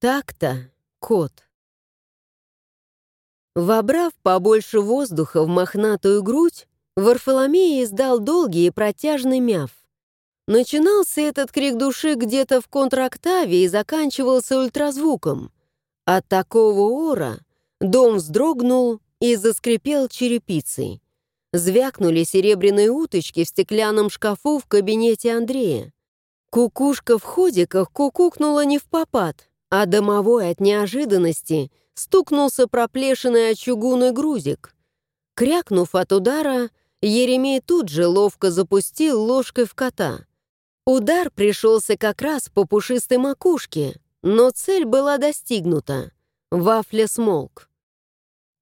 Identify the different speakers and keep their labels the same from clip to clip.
Speaker 1: Так-то, кот. Вобрав побольше воздуха в мохнатую грудь, Варфоломей издал долгий и протяжный мяв. Начинался этот крик души где-то в контрактаве и заканчивался ультразвуком. От такого ора дом вздрогнул и заскрипел черепицей. Звякнули серебряные уточки в стеклянном шкафу в кабинете Андрея. Кукушка в ходиках кукукнула не в попад, а домовой от неожиданности стукнулся проплешиной от чугуны грузик. Крякнув от удара, Еремей тут же ловко запустил ложкой в кота. Удар пришелся как раз по пушистой макушке, но цель была достигнута. Вафля смолк.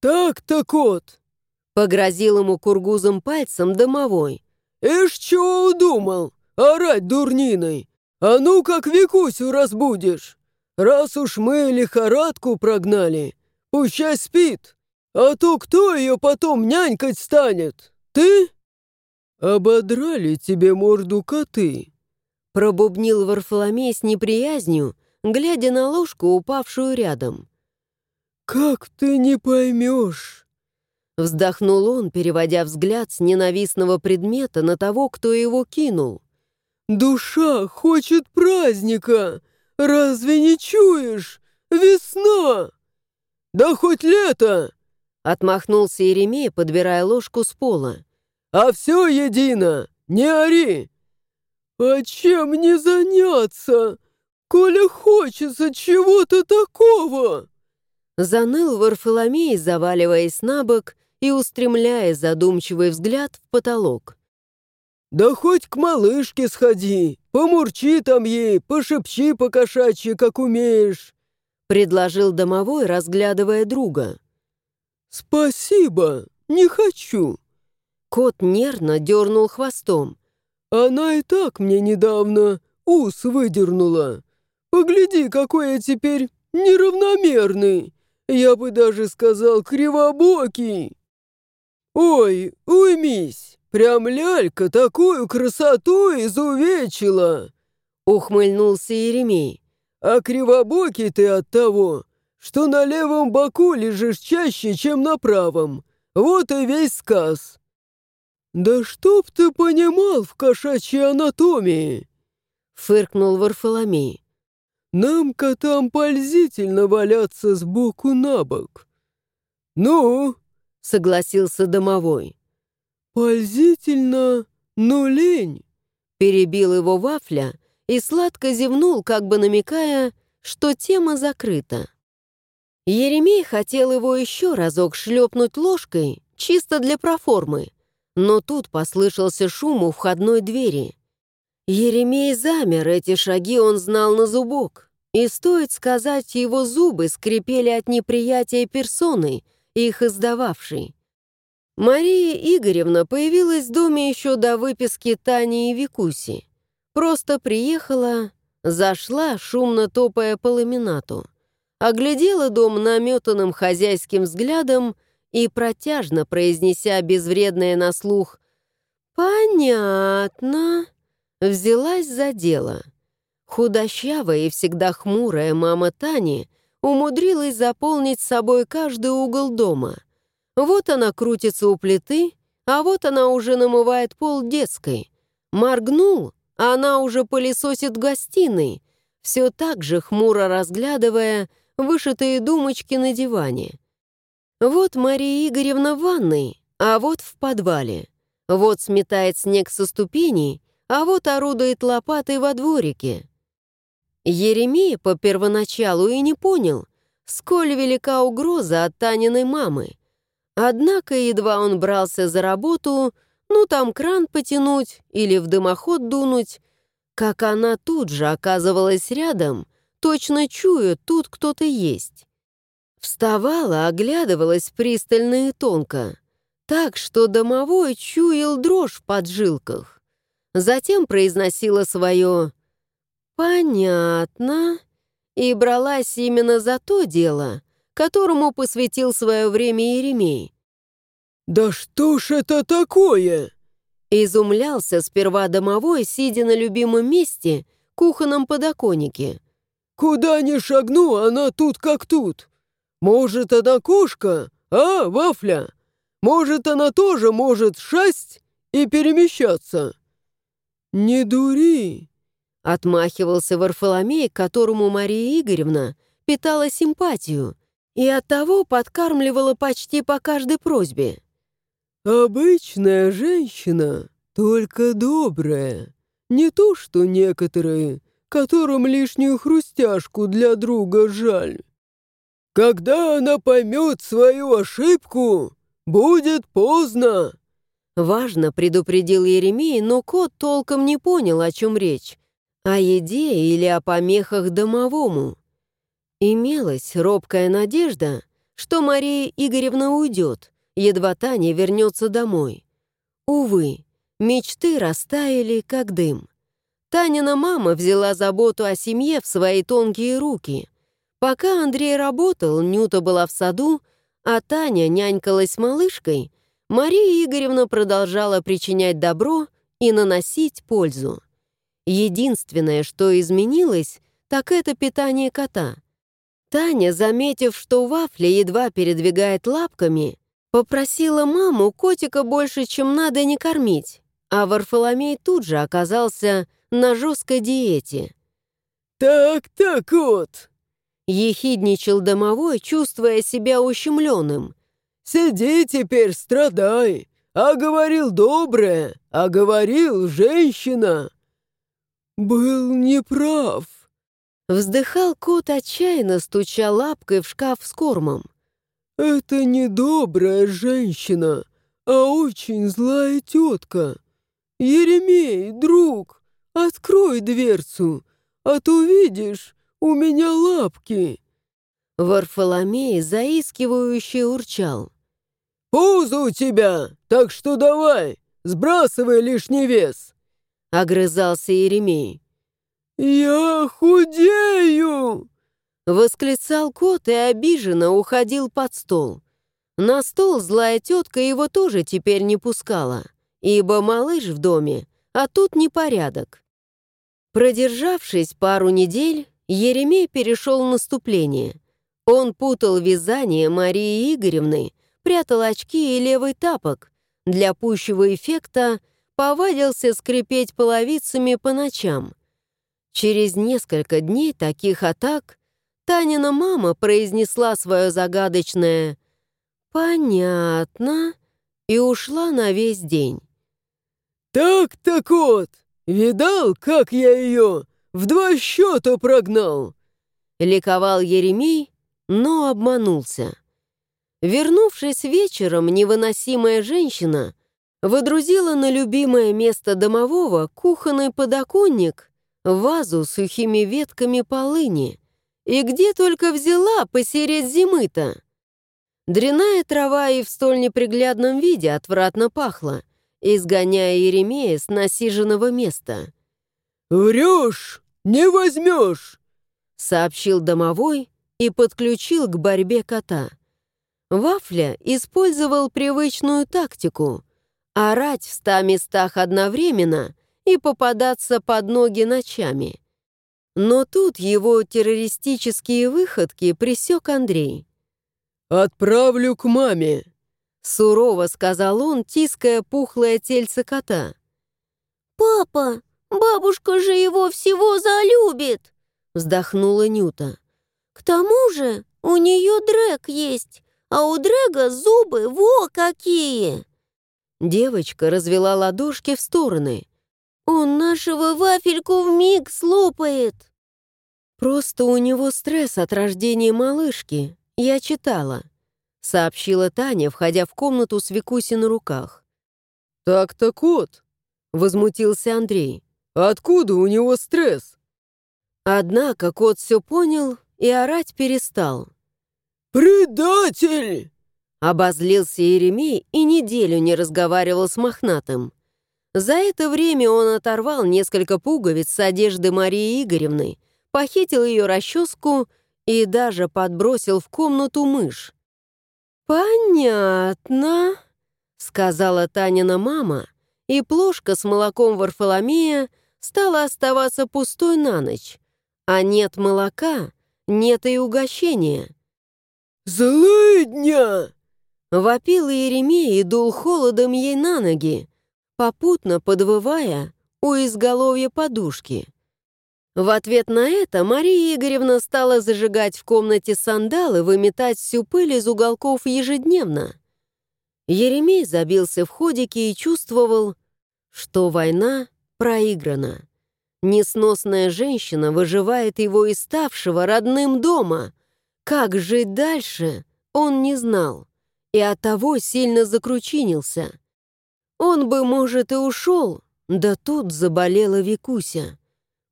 Speaker 2: «Так-то, кот!»
Speaker 1: — погрозил ему кургузом пальцем домовой.
Speaker 2: «Ишь, чего удумал? Орать дурниной! А ну как Викусю разбудишь! Раз уж мы лихорадку прогнали, пущай спит, а то кто ее потом нянькать станет? Ты?» «Ободрали тебе морду коты», —
Speaker 1: пробубнил Варфоломей с неприязнью, глядя на ложку, упавшую рядом.
Speaker 2: «Как ты не поймешь?»
Speaker 1: Вздохнул он, переводя взгляд с ненавистного предмета на того, кто его кинул.
Speaker 2: «Душа хочет праздника! «Разве не чуешь? Весна! Да хоть лето!»
Speaker 1: Отмахнулся Еремей, подбирая ложку с пола.
Speaker 2: «А все едино! Не ори!» «А чем не заняться, коли хочется чего-то такого?»
Speaker 1: Заныл Варфоломей, заваливаясь на бок и устремляя задумчивый взгляд в потолок.
Speaker 2: «Да хоть к малышке сходи, помурчи там ей, пошепчи по-кошачьи, как умеешь», —
Speaker 1: предложил домовой, разглядывая друга.
Speaker 2: «Спасибо, не хочу».
Speaker 1: Кот нервно дернул хвостом.
Speaker 2: «Она и так мне недавно ус выдернула. Погляди, какой я теперь неравномерный. Я бы даже сказал кривобокий. Ой, уймись». Прям лялька такую красоту изувечила!» Ухмыльнулся Еремей. «А кривобокий ты от того, что на левом боку лежишь чаще, чем на правом. Вот и весь сказ». «Да чтоб ты понимал в кошачьей анатомии!» Фыркнул Варфоломей. «Нам, котам, пользительно валяться сбоку на бок». «Ну?» — согласился домовой. «Пользительно, но лень!»
Speaker 1: Перебил его вафля и сладко зевнул, как бы намекая, что тема закрыта. Еремей хотел его еще разок шлепнуть ложкой, чисто для проформы, но тут послышался шум у входной двери. Еремей замер, эти шаги он знал на зубок, и, стоит сказать, его зубы скрипели от неприятия персоны, их издававшей. Мария Игоревна появилась в доме еще до выписки Тани и Викуси. Просто приехала, зашла, шумно топая по ламинату, оглядела дом наметанным хозяйским взглядом и, протяжно произнеся безвредное на слух «Понятно», взялась за дело. Худощавая и всегда хмурая мама Тани умудрилась заполнить собой каждый угол дома — вот она крутится у плиты, а вот она уже намывает пол детской. Моргнул, а она уже пылесосит гостиной, все так же хмуро разглядывая вышитые думочки на диване. Вот Мария Игоревна в ванной, а вот в подвале. Вот сметает снег со ступеней, а вот орудует лопатой во дворике. Еремей по первоначалу и не понял, сколь велика угроза от Таниной мамы. Однако едва он брался за работу, ну там кран потянуть или в дымоход дунуть, как она тут же оказывалась рядом, точно чуя, тут кто-то есть. Вставала, оглядывалась пристально и тонко, так что домовой чуял дрожь в поджилках. Затем произносила свое «понятно» и бралась именно за то дело, которому посвятил свое время Еремей.
Speaker 2: «Да что ж это такое?»
Speaker 1: Изумлялся сперва домовой, сидя на любимом месте, кухонном подоконнике.
Speaker 2: Куда ни шагну, она тут как тут. Может, она кошка, а, Вафля? Может, она тоже может шасть и перемещаться?» «Не дури!»
Speaker 1: — отмахивался Варфоломей, которому Мария Игоревна питала симпатию и оттого подкармливала почти по каждой просьбе.
Speaker 2: «Обычная женщина, только добрая, не то что некоторые, которым лишнюю хрустяшку для друга жаль. Когда она поймет свою ошибку, будет поздно!»
Speaker 1: Важно предупредил Еремей, но кот толком не понял, о чем речь. О еде или о помехах домовому. Имелась робкая надежда, что Мария Игоревна уйдет, едва Таня вернется домой. Увы, мечты растаяли, как дым. Танина мама взяла заботу о семье в свои тонкие руки. Пока Андрей работал, Нюта была в саду, а Таня нянькалась с малышкой, Мария Игоревна продолжала причинять добро и наносить пользу. Единственное, что изменилось, так это питание кота. Таня, заметив, что Вафля едва передвигает лапками, попросила маму котика больше, чем надо, не кормить, а Варфоломей тут же оказался на жесткой диете.
Speaker 2: «Так-так, кот!»
Speaker 1: — ехидничал домовой, чувствуя себя ущемленным.
Speaker 2: «Сиди теперь, страдай, а говорил доброе, а говорил женщина!» «Был неправ!»
Speaker 1: Вздыхал кот, отчаянно стуча лапкой в шкаф с кормом.
Speaker 2: «Это не добрая женщина, а очень злая тетка. Еремей, друг, открой дверцу, а то видишь, у меня лапки».
Speaker 1: Варфоломей заискивающе урчал.
Speaker 2: «Пузо у тебя, так что давай, сбрасывай лишний вес!»
Speaker 1: Огрызался Еремей.
Speaker 2: «Я худею!»
Speaker 1: Восклицал кот и обиженно уходил под стол. На стол злая тетка его тоже теперь не пускала, ибо малыш в доме, а тут непорядок. Продержавшись пару недель, Еремей перешел наступление. Он путал вязание Марии Игоревны, прятал очки и левый тапок. Для пущего эффекта повадился скрипеть половицами по ночам. Через несколько дней таких атак Танина мама произнесла свое загадочное «Понятно» и ушла на весь день.
Speaker 2: «Так-так вот, видал, как я ее в два счета прогнал?»
Speaker 1: Ликовал Еремей, но обманулся. Вернувшись вечером, невыносимая женщина выдрузила на любимое место домового кухонный подоконник вазу с сухими ветками полыни. И где только взяла посереть зимы-то? Дряная трава и в столь неприглядном виде отвратно пахла, изгоняя Еремея с насиженного места.
Speaker 2: «Врешь, не возьмешь!»
Speaker 1: — сообщил домовой и подключил к борьбе кота. Вафля использовал привычную тактику — орать в ста местах одновременно и попадаться под ноги ночами. Но тут его террористические выходки присек Андрей.
Speaker 2: «Отправлю к маме», —
Speaker 1: сурово сказал он, тиская пухлое тельце кота.
Speaker 3: «Папа, бабушка же его всего залюбит!» — вздохнула Нюта. «К тому же у нее дрэк есть, а у дрэга зубы во какие!»
Speaker 1: Девочка развела ладошки в стороны. Он нашего вафельку в миг слопает. Просто у него стресс от рождения малышки. Я читала, сообщила Таня, входя в комнату с Викуси на руках.
Speaker 2: Так-то кот, возмутился Андрей. Откуда у него стресс?
Speaker 1: Однако кот все понял и орать перестал.
Speaker 2: «Предатель!»
Speaker 1: Обозлился Еремей и неделю не разговаривал с мохнатым. За это время он оторвал несколько пуговиц с одежды Марии Игоревны, похитил ее расческу и даже подбросил в комнату мышь. «Понятно», — сказала Танина мама, и плошка с молоком Варфоломея стала оставаться пустой на ночь, А нет молока, нет и угощения.
Speaker 2: «Злыдня!»
Speaker 1: Вопил Еремей и дул холодом ей на ноги, попутно подвывая у изголовья подушки. В ответ на это Мария Игоревна стала зажигать в комнате сандалы, выметать всю пыль из уголков ежедневно. Еремей забился в ходике и чувствовал, что война проиграна. Несносная женщина выживает его из ставшего родным дома. Как жить дальше, он не знал, и оттого сильно закручинился. Он бы, может, и ушел, да тут заболела Викуся.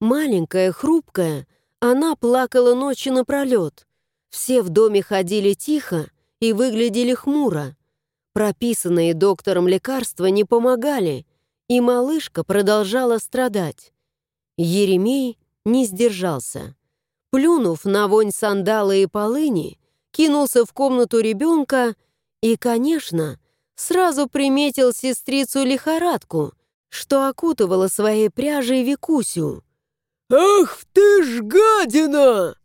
Speaker 1: Маленькая, хрупкая, она плакала ночи напролет. Все в доме ходили тихо и выглядели хмуро. Прописанные доктором лекарства не помогали, и малышка продолжала страдать. Еремей не сдержался. Плюнув на вонь сандала и полыни, кинулся в комнату ребенка и, конечно, сразу приметил сестрицу лихорадку, что окутывала своей пряжей Викусю.
Speaker 2: «Ах ты ж гадина!»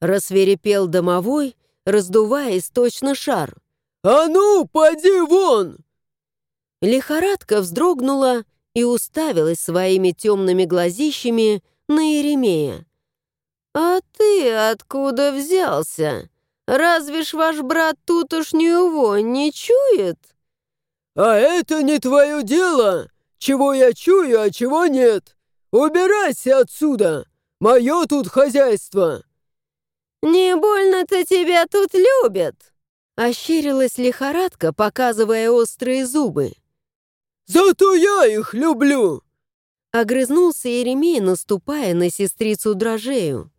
Speaker 1: Рассверепел домовой, раздуваясь точно шар.
Speaker 2: «А ну, поди вон!»
Speaker 1: Лихорадка вздрогнула и уставилась своими темными глазищами на Еремея. «А ты откуда взялся? Разве ж ваш брат тутошнюю вонь не чует?»
Speaker 2: «А это не твое дело! Чего я чую, а чего нет! Убирайся отсюда! Мое тут хозяйство!»
Speaker 3: «Не больно-то тебя тут любят!»
Speaker 1: Ощерилась лихорадка, показывая острые зубы.
Speaker 2: «Зато я их люблю!»
Speaker 1: Огрызнулся Еремей, наступая на сестрицу Дрожею.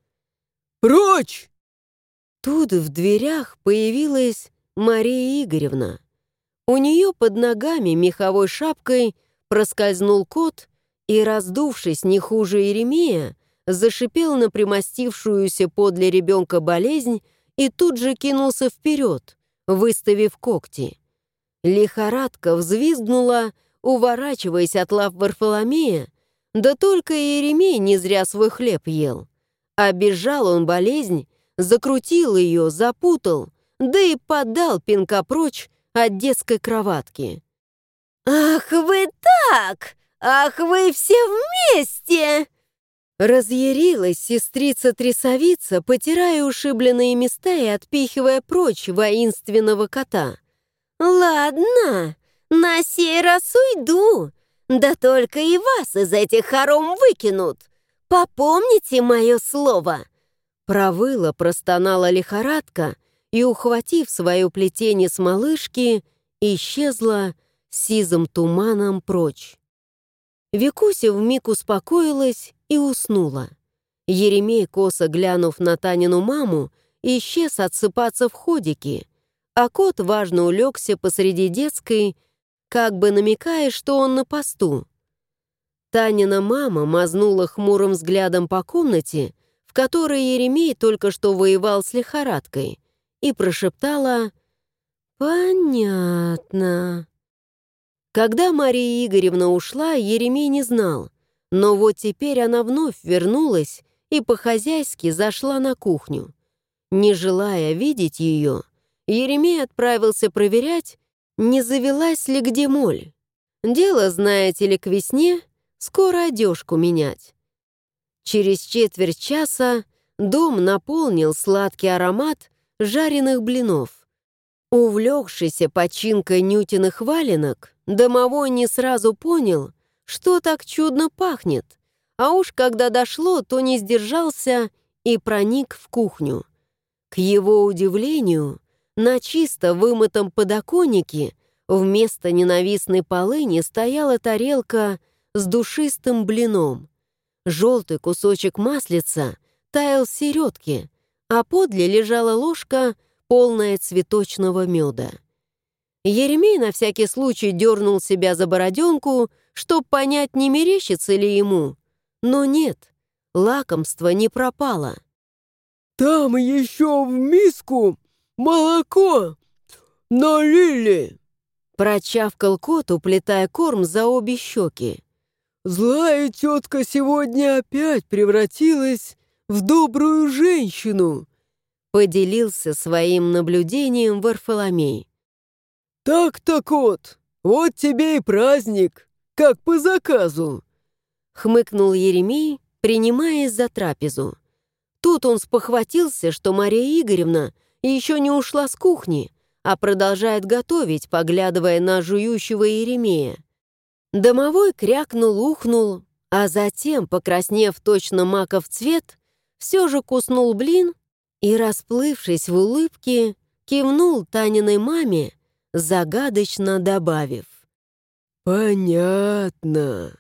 Speaker 2: «Прочь!»
Speaker 1: Тут в дверях появилась Мария Игоревна. У нее под ногами меховой шапкой проскользнул кот и, раздувшись не хуже Еремея, зашипел на примостившуюся подле ребенка болезнь и тут же кинулся вперед, выставив когти. Лихорадка взвизгнула, уворачиваясь от лав Варфоломея, да только Еремей не зря свой хлеб ел. Обежал он болезнь, закрутил ее, запутал, да и подал пинка прочь от детской кроватки.
Speaker 3: «Ах вы так! Ах вы все вместе!»
Speaker 1: Разъярилась сестрица-трясовица, потирая ушибленные места и отпихивая прочь воинственного кота.
Speaker 3: «Ладно, на сей раз уйду. Да только и вас из этих хором выкинут. Попомните мое слово!»
Speaker 1: Провыла, простонала лихорадка и, ухватив свое плетение с малышки, исчезла сизым туманом прочь. Викуся вмиг успокоилась и уснула. Еремей, косо глянув на Танину маму, исчез отсыпаться в ходике, а кот важно улегся посреди детской, как бы намекая, что он на посту. Танина мама мазнула хмурым взглядом по комнате, в которой Еремей только что воевал с лихорадкой, и прошептала «Понятно». Когда Мария Игоревна ушла, Еремей не знал, но вот теперь она вновь вернулась и по-хозяйски зашла на кухню. Не желая видеть ее, Еремей отправился проверять, не завелась ли где моль. Дело, знаете ли, к весне скоро одежку менять. Через четверть часа дом наполнил сладкий аромат жареных блинов. Увлекшийся починкой Нютиных валенок, домовой не сразу понял, что так чудно пахнет, а уж когда дошло, то не сдержался и проник в кухню. К его удивлению, на чисто вымытом подоконнике вместо ненавистной полыни стояла тарелка с душистым блином. Желтый кусочек маслица таял в середке, а подле лежала ложка, полная цветочного меда. Еремей на всякий случай дернул себя за бороденку, чтоб понять, не мерещится ли ему. Но нет, лакомство не пропало.
Speaker 2: «Там еще в миску молоко налили!»
Speaker 1: Прочавкал кот, уплетая корм за обе щеки.
Speaker 2: «Злая тетка сегодня опять превратилась в добрую женщину»,
Speaker 1: поделился своим наблюдением Варфоломей.
Speaker 2: «Так-так вот, вот тебе и праздник, как по заказу»,
Speaker 1: хмыкнул Еремей, принимаясь за трапезу. Тут он спохватился, что Мария Игоревна еще не ушла с кухни, а продолжает готовить, поглядывая на жующего Еремея. Домовой крякнул, ухнул, а затем, покраснев точно маков цвет, все же куснул блин и, расплывшись в улыбке, кивнул Таниной маме, загадочно добавив.
Speaker 2: «Понятно».